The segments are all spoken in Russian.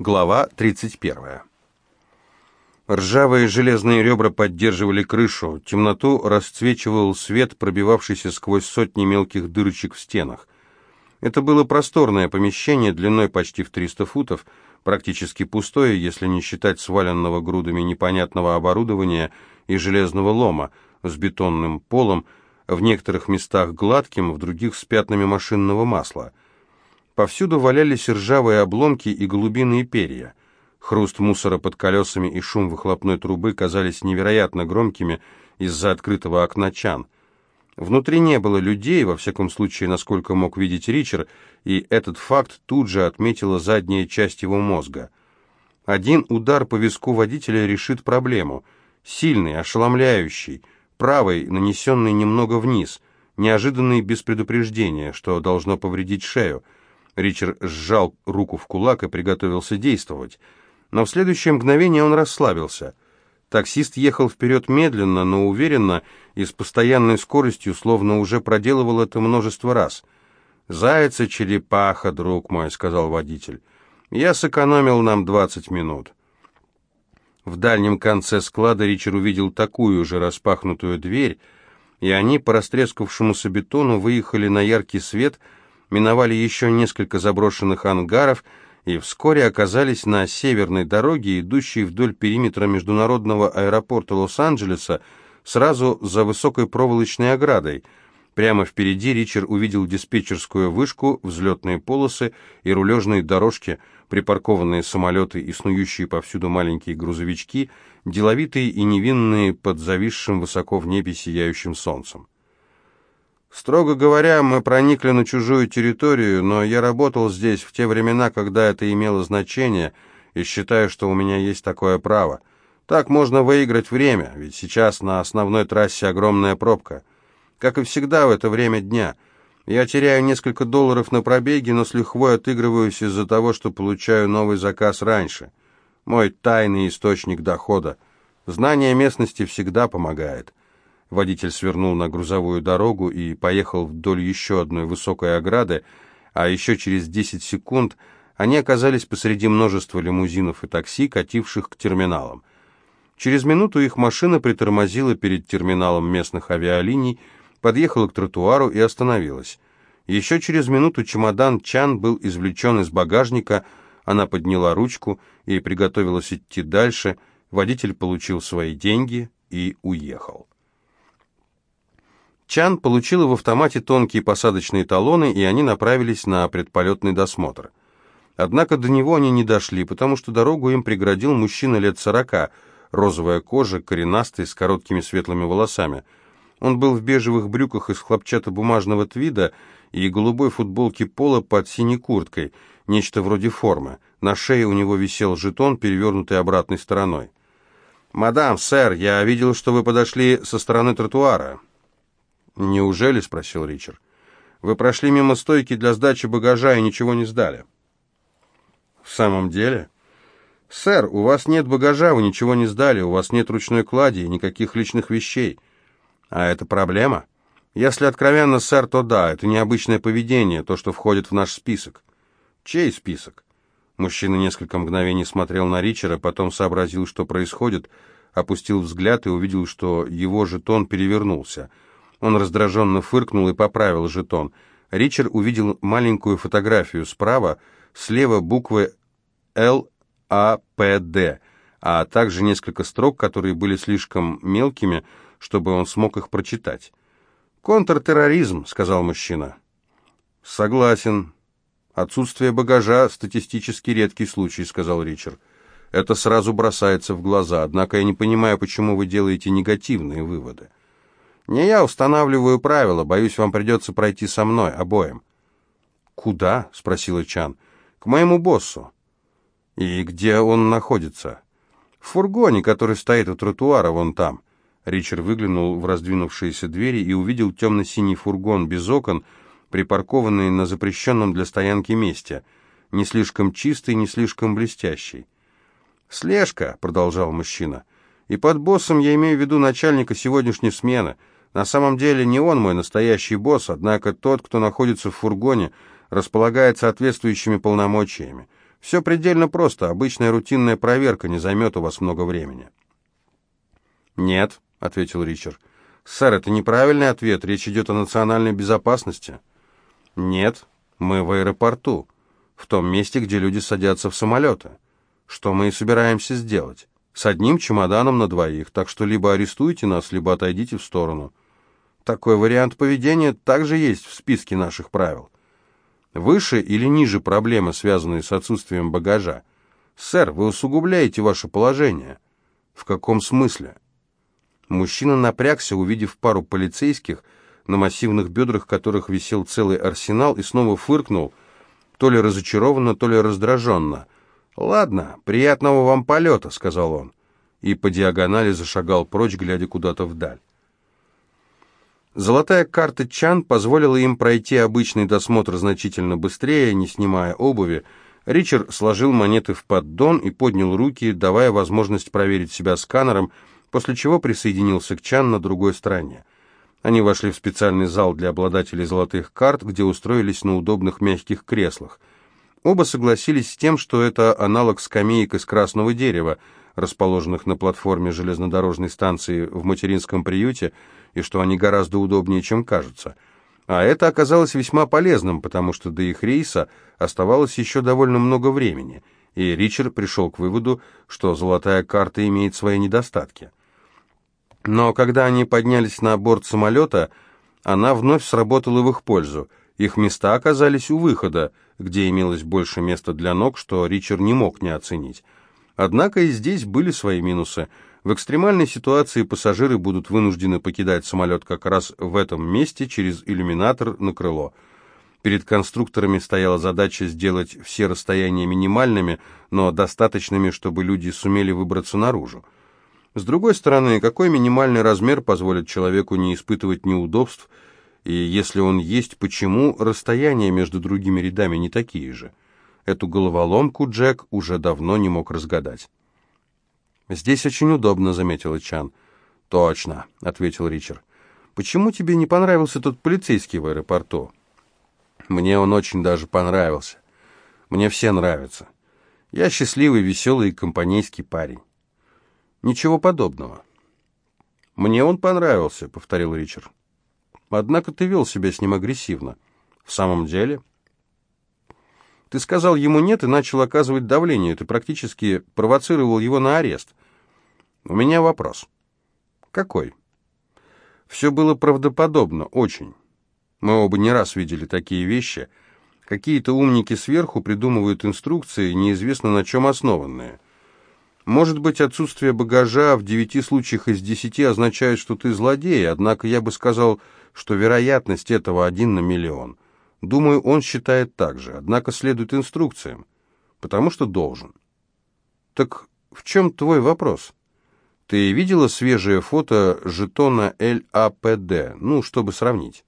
Глава 31. Ржавые железные ребра поддерживали крышу, темноту расцвечивал свет, пробивавшийся сквозь сотни мелких дырочек в стенах. Это было просторное помещение длиной почти в 300 футов, практически пустое, если не считать сваленного грудами непонятного оборудования и железного лома с бетонным полом, в некоторых местах гладким, в других с пятнами машинного масла – Повсюду валялись ржавые обломки и голубиные перья. Хруст мусора под колесами и шум выхлопной трубы казались невероятно громкими из-за открытого окна чан. Внутри не было людей, во всяком случае, насколько мог видеть Ричард, и этот факт тут же отметила задняя часть его мозга. Один удар по виску водителя решит проблему. Сильный, ошеломляющий, правый, нанесенный немного вниз, неожиданный без предупреждения, что должно повредить шею — Ричард сжал руку в кулак и приготовился действовать. Но в следующее мгновение он расслабился. Таксист ехал вперед медленно, но уверенно и с постоянной скоростью, словно уже проделывал это множество раз. «Заяц и черепаха, друг мой», — сказал водитель. «Я сэкономил нам двадцать минут». В дальнем конце склада Ричард увидел такую же распахнутую дверь, и они по растрескавшемуся бетону выехали на яркий свет — миновали еще несколько заброшенных ангаров и вскоре оказались на северной дороге, идущей вдоль периметра международного аэропорта Лос-Анджелеса, сразу за высокой проволочной оградой. Прямо впереди Ричард увидел диспетчерскую вышку, взлетные полосы и рулежные дорожки, припаркованные самолеты и снующие повсюду маленькие грузовички, деловитые и невинные под зависшим высоко в небе сияющим солнцем. Строго говоря, мы проникли на чужую территорию, но я работал здесь в те времена, когда это имело значение, и считаю, что у меня есть такое право. Так можно выиграть время, ведь сейчас на основной трассе огромная пробка. Как и всегда в это время дня. Я теряю несколько долларов на пробеге, но с лихвой отыгрываюсь из-за того, что получаю новый заказ раньше. Мой тайный источник дохода. Знание местности всегда помогает. Водитель свернул на грузовую дорогу и поехал вдоль еще одной высокой ограды, а еще через 10 секунд они оказались посреди множества лимузинов и такси, кативших к терминалам. Через минуту их машина притормозила перед терминалом местных авиалиний, подъехала к тротуару и остановилась. Еще через минуту чемодан Чан был извлечен из багажника, она подняла ручку и приготовилась идти дальше, водитель получил свои деньги и уехал. Чан получила в автомате тонкие посадочные талоны, и они направились на предполетный досмотр. Однако до него они не дошли, потому что дорогу им преградил мужчина лет сорока, розовая кожа, коренастый, с короткими светлыми волосами. Он был в бежевых брюках из хлопчатобумажного твида и голубой футболке пола под синей курткой, нечто вроде формы. На шее у него висел жетон, перевернутый обратной стороной. «Мадам, сэр, я видел, что вы подошли со стороны тротуара. «Неужели?» — спросил Ричард. «Вы прошли мимо стойки для сдачи багажа и ничего не сдали». «В самом деле?» «Сэр, у вас нет багажа, вы ничего не сдали, у вас нет ручной клади и никаких личных вещей». «А это проблема?» «Если откровенно, сэр, то да, это необычное поведение, то, что входит в наш список». «Чей список?» Мужчина несколько мгновений смотрел на Ричера, потом сообразил, что происходит, опустил взгляд и увидел, что его жетон перевернулся — он раздраженно фыркнул и поправил жетон. Ричард увидел маленькую фотографию справа, слева буквы «Л», «А», «П», «Д», а также несколько строк, которые были слишком мелкими, чтобы он смог их прочитать. «Контртерроризм», — сказал мужчина. «Согласен. Отсутствие багажа — статистически редкий случай», — сказал Ричард. «Это сразу бросается в глаза, однако я не понимаю, почему вы делаете негативные выводы». Не я устанавливаю правила, боюсь, вам придется пройти со мной, обоим. Куда? спросила Чан. К моему боссу. И где он находится? В фургоне, который стоит у тротуара вон там. Ричард выглянул в раздвинувшиеся двери и увидел темно-синий фургон без окон, припаркованный на запрещенном для стоянки месте, не слишком чистый, не слишком блестящий. «Слежка», — продолжал мужчина, — «и под боссом я имею в виду начальника сегодняшней смены. На самом деле не он мой настоящий босс, однако тот, кто находится в фургоне, располагает соответствующими полномочиями. Все предельно просто, обычная рутинная проверка не займет у вас много времени». «Нет», — ответил Ричард. «Сэр, это неправильный ответ, речь идет о национальной безопасности». «Нет, мы в аэропорту, в том месте, где люди садятся в самолеты. Что мы и собираемся сделать. С одним чемоданом на двоих, так что либо арестуйте нас, либо отойдите в сторону. Такой вариант поведения также есть в списке наших правил. Выше или ниже проблемы, связанные с отсутствием багажа? Сэр, вы усугубляете ваше положение. В каком смысле? Мужчина напрягся, увидев пару полицейских, на массивных бедрах которых висел целый арсенал, и снова фыркнул, то ли разочарованно, то ли раздраженно. «Ладно, приятного вам полета», — сказал он, и по диагонали зашагал прочь, глядя куда-то вдаль. Золотая карта Чан позволила им пройти обычный досмотр значительно быстрее, не снимая обуви. Ричард сложил монеты в поддон и поднял руки, давая возможность проверить себя сканером, после чего присоединился к Чан на другой стороне. Они вошли в специальный зал для обладателей золотых карт, где устроились на удобных мягких креслах. Оба согласились с тем, что это аналог скамеек из красного дерева, расположенных на платформе железнодорожной станции в материнском приюте, и что они гораздо удобнее, чем кажутся. А это оказалось весьма полезным, потому что до их рейса оставалось еще довольно много времени, и Ричард пришел к выводу, что золотая карта имеет свои недостатки. Но когда они поднялись на борт самолета, она вновь сработала в их пользу. Их места оказались у выхода, где имелось больше места для ног, что Ричард не мог не оценить. Однако и здесь были свои минусы. В экстремальной ситуации пассажиры будут вынуждены покидать самолет как раз в этом месте через иллюминатор на крыло. Перед конструкторами стояла задача сделать все расстояния минимальными, но достаточными, чтобы люди сумели выбраться наружу. С другой стороны, какой минимальный размер позволит человеку не испытывать неудобств, и если он есть, почему расстояния между другими рядами не такие же? Эту головоломку Джек уже давно не мог разгадать. «Здесь очень удобно», — заметила Чан. «Точно», — ответил Ричард. «Почему тебе не понравился тот полицейский в аэропорту?» «Мне он очень даже понравился. Мне все нравятся. Я счастливый, веселый и компанейский парень». Ничего подобного. Мне он понравился, повторил Ричард. Однако ты вел себя с ним агрессивно. В самом деле? Ты сказал ему нет и начал оказывать давление. Ты практически провоцировал его на арест. У меня вопрос. Какой? Все было правдоподобно, очень. Мы оба не раз видели такие вещи. Какие-то умники сверху придумывают инструкции, неизвестно на чем основанные. Может быть, отсутствие багажа в девяти случаях из десяти означает, что ты злодей, однако я бы сказал, что вероятность этого один на миллион. Думаю, он считает так же, однако следует инструкциям, потому что должен. Так в чем твой вопрос? Ты видела свежее фото жетона ЛАПД, ну, чтобы сравнить?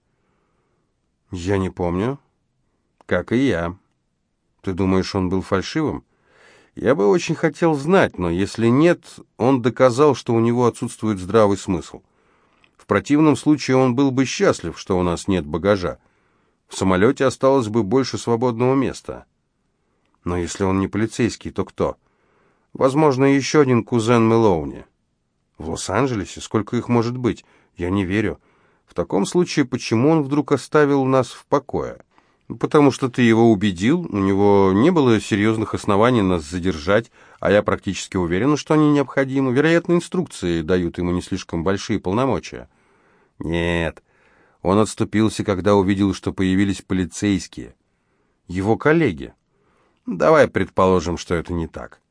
Я не помню. Как и я. Ты думаешь, он был фальшивым? Я бы очень хотел знать, но если нет, он доказал, что у него отсутствует здравый смысл. В противном случае он был бы счастлив, что у нас нет багажа. В самолете осталось бы больше свободного места. Но если он не полицейский, то кто? Возможно, еще один кузен Мелоуни. В Лос-Анджелесе? Сколько их может быть? Я не верю. В таком случае, почему он вдруг оставил нас в покое? «Потому что ты его убедил, у него не было серьезных оснований нас задержать, а я практически уверен, что они необходимы. Вероятно, инструкции дают ему не слишком большие полномочия». «Нет». Он отступился, когда увидел, что появились полицейские. Его коллеги. Давай предположим, что это не так.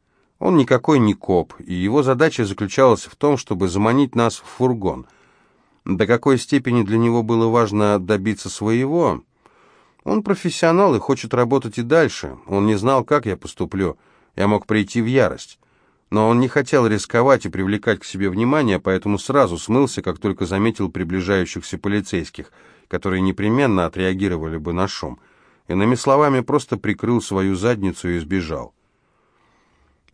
Он никакой не коп, и его задача заключалась в том, чтобы заманить нас в фургон. До какой степени для него было важно добиться своего, он профессионал и хочет работать и дальше. Он не знал, как я поступлю. Я мог прийти в ярость. Но он не хотел рисковать и привлекать к себе внимание, поэтому сразу смылся, как только заметил приближающихся полицейских, которые непременно отреагировали бы на шум. Иными словами, просто прикрыл свою задницу и сбежал.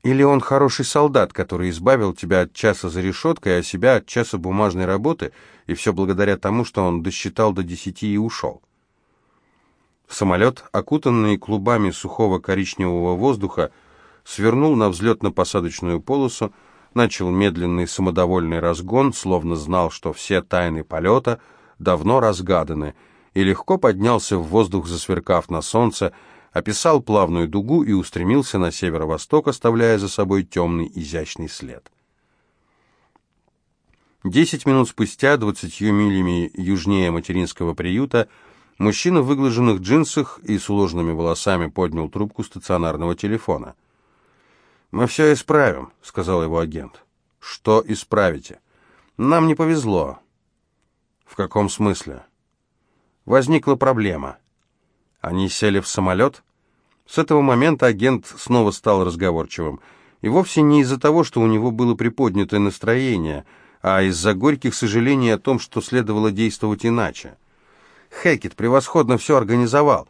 Или он хороший солдат, который избавил тебя от часа за решеткой, а себя от часа бумажной работы, и все благодаря тому, что он досчитал до десяти и ушел. Самолет, окутанный клубами сухого коричневого воздуха, свернул на взлетно-посадочную полосу, начал медленный самодовольный разгон, словно знал, что все тайны полета давно разгаданы, и легко поднялся в воздух, засверкав на солнце, описал плавную дугу и устремился на северо-восток, оставляя за собой темный изящный след. Десять минут спустя, двадцатью милями южнее материнского приюта, мужчина в выглаженных джинсах и с уложенными волосами поднял трубку стационарного телефона. «Мы все исправим», — сказал его агент. «Что исправите?» «Нам не повезло». «В каком смысле?» «Возникла проблема». Они сели в самолет? С этого момента агент снова стал разговорчивым. И вовсе не из-за того, что у него было приподнятое настроение, а из-за горьких сожалений о том, что следовало действовать иначе. Хекет превосходно все организовал.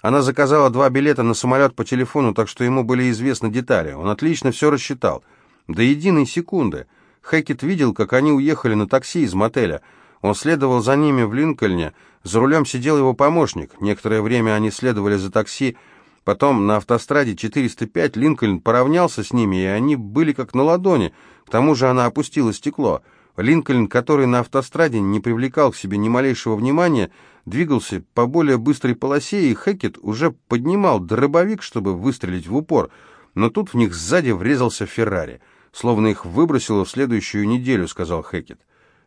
Она заказала два билета на самолет по телефону, так что ему были известны детали. Он отлично все рассчитал. До единой секунды. Хекет видел, как они уехали на такси из мотеля. Он следовал за ними в Линкольне. За рулем сидел его помощник. Некоторое время они следовали за такси, Потом на автостраде 405 Линкольн поравнялся с ними, и они были как на ладони. К тому же она опустила стекло. Линкольн, который на автостраде не привлекал к себе ни малейшего внимания, двигался по более быстрой полосе, и Хекет уже поднимал дробовик, чтобы выстрелить в упор. Но тут в них сзади врезался Феррари. Словно их выбросило в следующую неделю, сказал Хекет.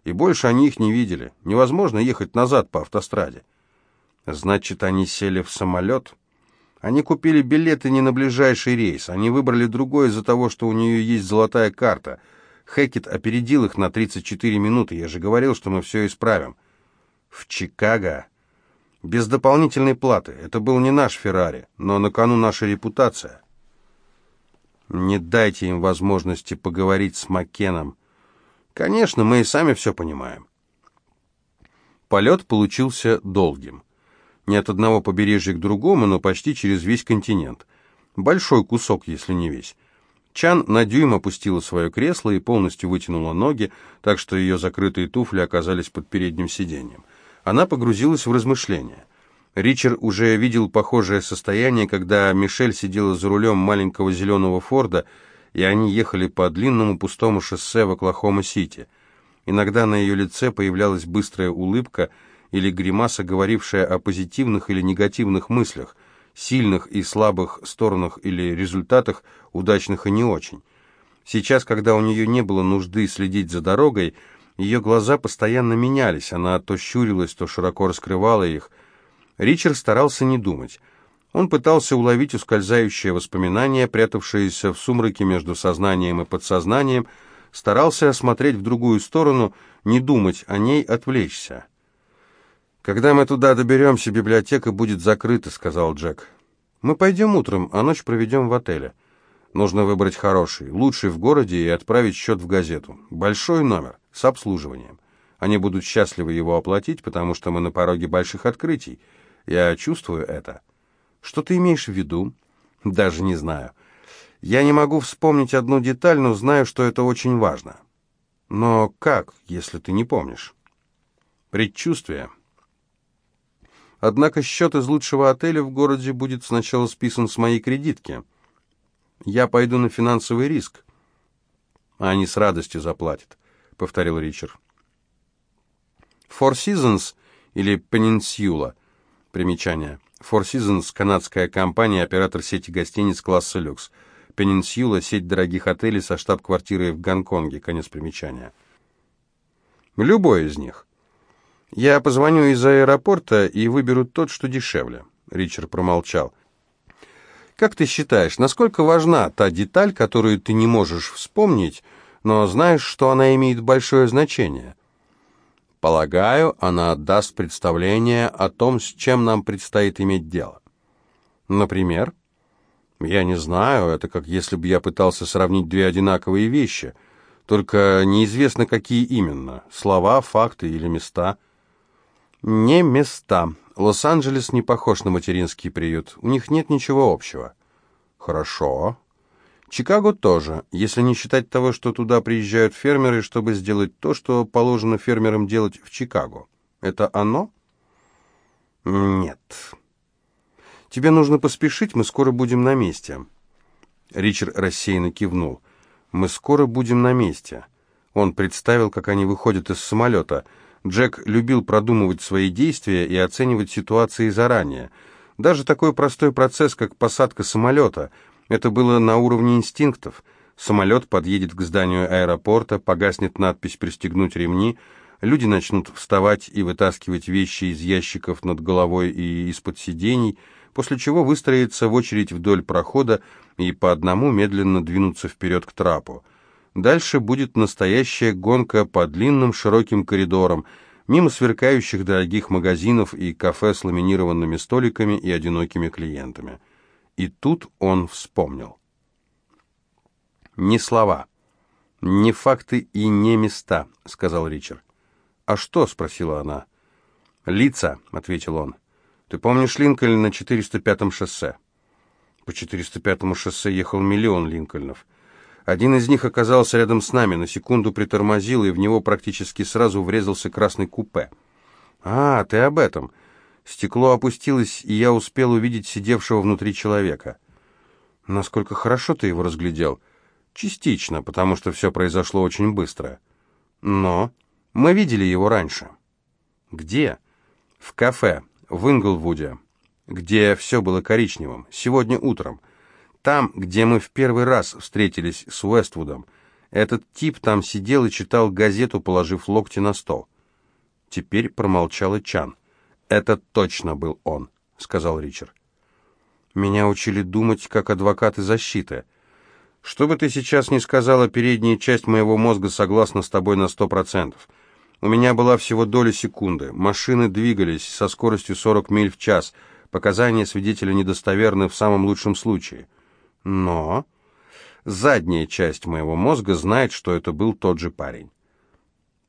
И больше они их не видели. Невозможно ехать назад по автостраде. Значит, они сели в самолет... Они купили билеты не на ближайший рейс. Они выбрали другой из-за того, что у нее есть золотая карта. Хекет опередил их на 34 минуты. Я же говорил, что мы все исправим. В Чикаго? Без дополнительной платы. Это был не наш Феррари, но на кону наша репутация. Не дайте им возможности поговорить с Маккеном. Конечно, мы и сами все понимаем. Полет получился долгим не от одного побережья к другому, но почти через весь континент. Большой кусок, если не весь. Чан на дюйм опустила свое кресло и полностью вытянула ноги, так что ее закрытые туфли оказались под передним сиденьем. Она погрузилась в размышления. Ричард уже видел похожее состояние, когда Мишель сидела за рулем маленького зеленого Форда, и они ехали по длинному пустому шоссе в Оклахома-Сити. Иногда на ее лице появлялась быстрая улыбка – или гримаса, говорившая о позитивных или негативных мыслях, сильных и слабых сторонах или результатах, удачных и не очень. Сейчас, когда у нее не было нужды следить за дорогой, ее глаза постоянно менялись, она то щурилась, то широко раскрывала их. Ричард старался не думать. Он пытался уловить ускользающее воспоминание, прятавшееся в сумраке между сознанием и подсознанием, старался осмотреть в другую сторону, не думать о ней, отвлечься. «Когда мы туда доберемся, библиотека будет закрыта», — сказал Джек. «Мы пойдем утром, а ночь проведем в отеле. Нужно выбрать хороший, лучший в городе и отправить счет в газету. Большой номер, с обслуживанием. Они будут счастливы его оплатить, потому что мы на пороге больших открытий. Я чувствую это». «Что ты имеешь в виду?» «Даже не знаю. Я не могу вспомнить одну деталь, но знаю, что это очень важно». «Но как, если ты не помнишь?» «Предчувствие». Однако счет из лучшего отеля в городе будет сначала списан с моей кредитки. Я пойду на финансовый риск. А они с радостью заплатят, — повторил Ричард. Four Seasons или Peninsula. Примечание. Four Seasons – канадская компания, оператор сети гостиниц класса люкс. Peninsula – сеть дорогих отелей со штаб-квартирой в Гонконге. Конец примечания. Любой из них. «Я позвоню из аэропорта и выберу тот, что дешевле», — Ричард промолчал. «Как ты считаешь, насколько важна та деталь, которую ты не можешь вспомнить, но знаешь, что она имеет большое значение?» «Полагаю, она даст представление о том, с чем нам предстоит иметь дело». «Например?» «Я не знаю, это как если бы я пытался сравнить две одинаковые вещи, только неизвестно, какие именно, слова, факты или места». Не места. Лос-Анджелес не похож на материнский приют. У них нет ничего общего. Хорошо. Чикаго тоже, если не считать того, что туда приезжают фермеры, чтобы сделать то, что положено фермерам делать в Чикаго. Это оно? Нет. Тебе нужно поспешить, мы скоро будем на месте». Ричард рассеянно кивнул. «Мы скоро будем на месте». Он представил, как они выходят из самолета. Джек любил продумывать свои действия и оценивать ситуации заранее. Даже такой простой процесс, как посадка самолета, это было на уровне инстинктов. Самолет подъедет к зданию аэропорта, погаснет надпись «Пристегнуть ремни», люди начнут вставать и вытаскивать вещи из ящиков над головой и из-под сидений, после чего выстроиться в очередь вдоль прохода и по одному медленно двинуться вперед к трапу. Дальше будет настоящая гонка по длинным широким коридорам, мимо сверкающих дорогих магазинов и кафе с ламинированными столиками и одинокими клиентами. И тут он вспомнил. «Не слова, не факты и не места», — сказал Ричард. «А что?» — спросила она. «Лица», — ответил он. «Ты помнишь Линкольн на 405-м шоссе?» По 405-му шоссе ехал миллион Линкольнов. Один из них оказался рядом с нами, на секунду притормозил, и в него практически сразу врезался красный купе. «А, ты об этом!» Стекло опустилось, и я успел увидеть сидевшего внутри человека. «Насколько хорошо ты его разглядел?» «Частично, потому что все произошло очень быстро. Но мы видели его раньше». «Где?» «В кафе, в Инглвуде, где все было коричневым, сегодня утром». Там, где мы в первый раз встретились с Уэствудом, этот тип там сидел и читал газету, положив локти на стол. Теперь промолчала Чан. «Это точно был он», — сказал Ричард. «Меня учили думать, как адвокаты защиты. Что бы ты сейчас ни сказала, передняя часть моего мозга согласна с тобой на сто процентов. У меня была всего доля секунды. Машины двигались со скоростью 40 миль в час. Показания свидетеля недостоверны в самом лучшем случае». Но задняя часть моего мозга знает, что это был тот же парень.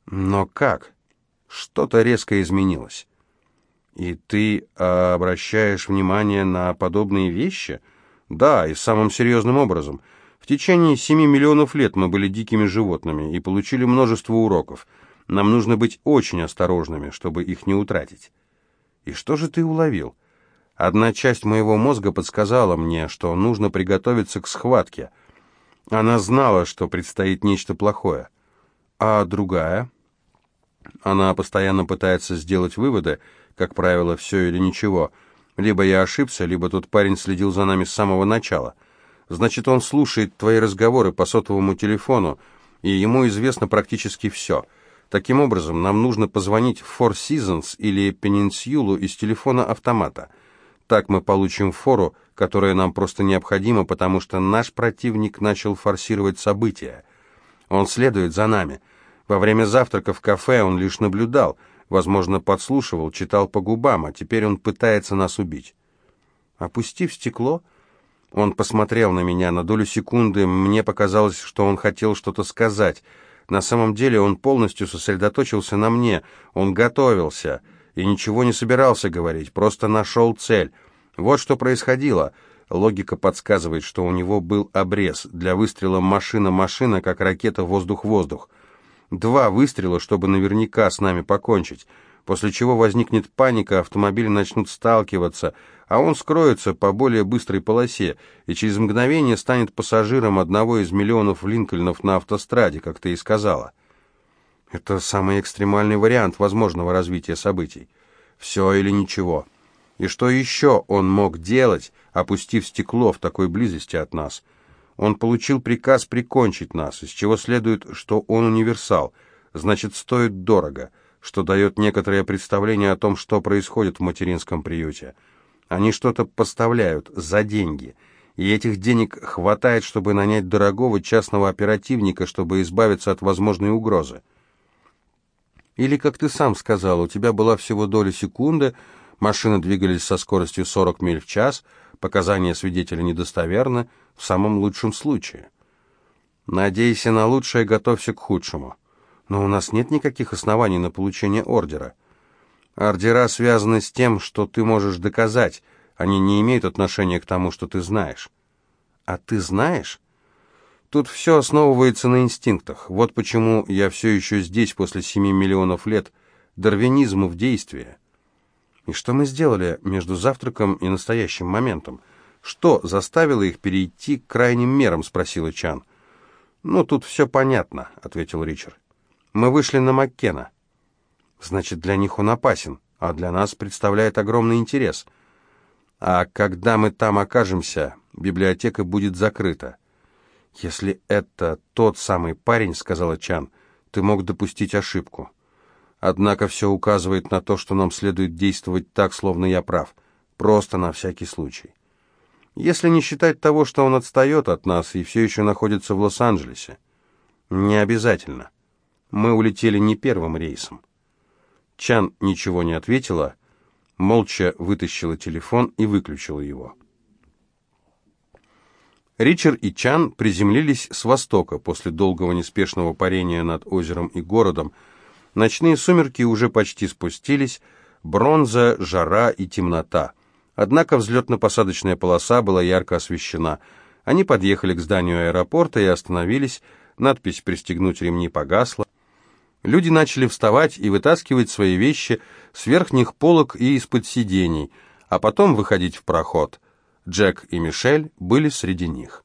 Но как? Что-то резко изменилось. И ты а, обращаешь внимание на подобные вещи? Да, и самым серьезным образом. В течение семи миллионов лет мы были дикими животными и получили множество уроков. Нам нужно быть очень осторожными, чтобы их не утратить. И что же ты уловил? — Одна часть моего мозга подсказала мне, что нужно приготовиться к схватке. Она знала, что предстоит нечто плохое. А другая? Она постоянно пытается сделать выводы, как правило, все или ничего. Либо я ошибся, либо тот парень следил за нами с самого начала. Значит, он слушает твои разговоры по сотовому телефону, и ему известно практически все. Таким образом, нам нужно позвонить в Four Seasons или Пенинсюлу из телефона автомата — так мы получим фору, которая нам просто необходима, потому что наш противник начал форсировать события. Он следует за нами. Во время завтрака в кафе он лишь наблюдал, возможно, подслушивал, читал по губам, а теперь он пытается нас убить. Опустив стекло, он посмотрел на меня на долю секунды, мне показалось, что он хотел что-то сказать. На самом деле он полностью сосредоточился на мне, он готовился — и ничего не собирался говорить, просто нашел цель. Вот что происходило. Логика подсказывает, что у него был обрез. Для выстрела машина-машина, как ракета воздух-воздух. Два выстрела, чтобы наверняка с нами покончить. После чего возникнет паника, автомобили начнут сталкиваться, а он скроется по более быстрой полосе и через мгновение станет пассажиром одного из миллионов Линкольнов на автостраде, как ты и сказала. Это самый экстремальный вариант возможного развития событий. Все или ничего. И что еще он мог делать, опустив стекло в такой близости от нас? Он получил приказ прикончить нас, из чего следует, что он универсал, значит, стоит дорого, что дает некоторое представление о том, что происходит в материнском приюте. Они что-то поставляют за деньги, и этих денег хватает, чтобы нанять дорогого частного оперативника, чтобы избавиться от возможной угрозы. Или, как ты сам сказал, у тебя была всего доля секунды, машины двигались со скоростью 40 миль в час, показания свидетеля недостоверны, в самом лучшем случае. Надейся на лучшее, готовься к худшему. Но у нас нет никаких оснований на получение ордера. Ордера связаны с тем, что ты можешь доказать, они не имеют отношения к тому, что ты знаешь. А ты знаешь? Тут все основывается на инстинктах. Вот почему я все еще здесь после семи миллионов лет. Дарвинизм в действии. И что мы сделали между завтраком и настоящим моментом? Что заставило их перейти к крайним мерам, спросила Чан. Ну, тут все понятно, ответил Ричард. Мы вышли на Маккена. Значит, для них он опасен, а для нас представляет огромный интерес. А когда мы там окажемся, библиотека будет закрыта. Если это тот самый парень, сказала Чан, ты мог допустить ошибку. Однако все указывает на то, что нам следует действовать так, словно я прав. Просто на всякий случай. Если не считать того, что он отстает от нас и все еще находится в Лос-Анджелесе. Не обязательно. Мы улетели не первым рейсом. Чан ничего не ответила, молча вытащила телефон и выключила его. Ричард и Чан приземлились с востока после долгого неспешного парения над озером и городом. Ночные сумерки уже почти спустились, бронза, жара и темнота. Однако взлетно-посадочная полоса была ярко освещена. Они подъехали к зданию аэропорта и остановились. Надпись «Пристегнуть ремни» погасла. Люди начали вставать и вытаскивать свои вещи с верхних полок и из-под сидений, а потом выходить в проход. Джек и Мишель были среди них.